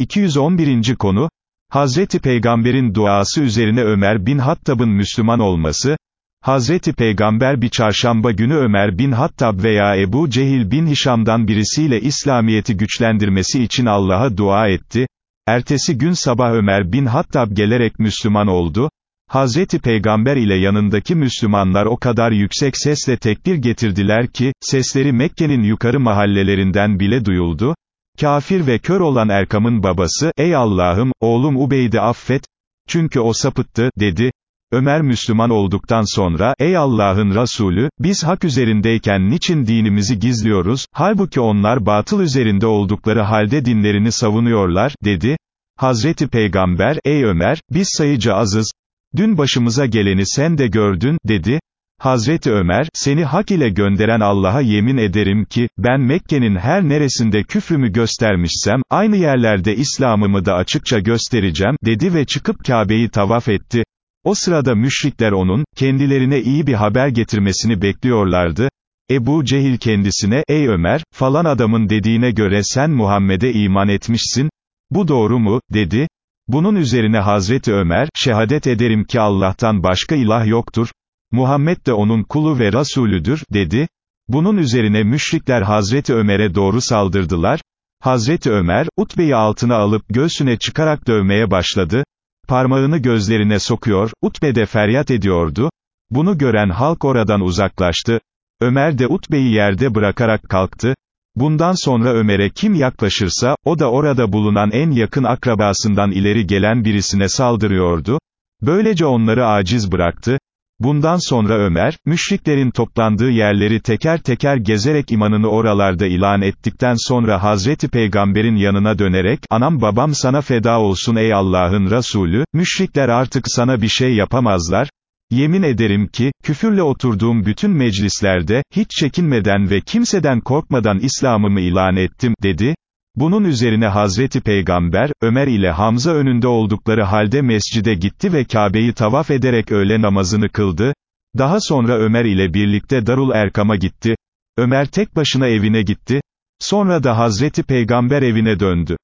211. konu, Hazreti Peygamber'in duası üzerine Ömer bin Hattab'ın Müslüman olması, Hazreti Peygamber bir çarşamba günü Ömer bin Hattab veya Ebu Cehil bin Hişam'dan birisiyle İslamiyet'i güçlendirmesi için Allah'a dua etti, ertesi gün sabah Ömer bin Hattab gelerek Müslüman oldu, Hazreti Peygamber ile yanındaki Müslümanlar o kadar yüksek sesle tekbir getirdiler ki, sesleri Mekke'nin yukarı mahallelerinden bile duyuldu, Kafir ve kör olan Erkam'ın babası, ey Allah'ım, oğlum Ubeyd'i affet, çünkü o sapıttı, dedi. Ömer Müslüman olduktan sonra, ey Allah'ın Resulü, biz hak üzerindeyken niçin dinimizi gizliyoruz, halbuki onlar batıl üzerinde oldukları halde dinlerini savunuyorlar, dedi. Hazreti Peygamber, ey Ömer, biz sayıcı azız, dün başımıza geleni sen de gördün, dedi. Hazreti Ömer, seni hak ile gönderen Allah'a yemin ederim ki, ben Mekke'nin her neresinde küfrümü göstermişsem, aynı yerlerde İslam'ımı da açıkça göstereceğim, dedi ve çıkıp Kabe'yi tavaf etti. O sırada müşrikler onun, kendilerine iyi bir haber getirmesini bekliyorlardı. Ebu Cehil kendisine, ey Ömer, falan adamın dediğine göre sen Muhammed'e iman etmişsin, bu doğru mu, dedi. Bunun üzerine Hazreti Ömer, şehadet ederim ki Allah'tan başka ilah yoktur, Muhammed de onun kulu ve Rasulüdür, dedi. Bunun üzerine müşrikler Hazreti Ömer'e doğru saldırdılar. Hazreti Ömer, Utbe'yi altına alıp göğsüne çıkarak dövmeye başladı. Parmağını gözlerine sokuyor, Utbe de feryat ediyordu. Bunu gören halk oradan uzaklaştı. Ömer de Utbe'yi yerde bırakarak kalktı. Bundan sonra Ömer'e kim yaklaşırsa, o da orada bulunan en yakın akrabasından ileri gelen birisine saldırıyordu. Böylece onları aciz bıraktı. Bundan sonra Ömer, müşriklerin toplandığı yerleri teker teker gezerek imanını oralarda ilan ettikten sonra Hazreti Peygamber'in yanına dönerek, anam babam sana feda olsun ey Allah'ın Resulü, müşrikler artık sana bir şey yapamazlar, Yemin ederim ki, küfürle oturduğum bütün meclislerde, hiç çekinmeden ve kimseden korkmadan İslam'ımı ilan ettim, dedi. Bunun üzerine Hazreti Peygamber, Ömer ile Hamza önünde oldukları halde mescide gitti ve Kabe'yi tavaf ederek öğle namazını kıldı. Daha sonra Ömer ile birlikte Darul Erkam'a gitti. Ömer tek başına evine gitti. Sonra da Hazreti Peygamber evine döndü.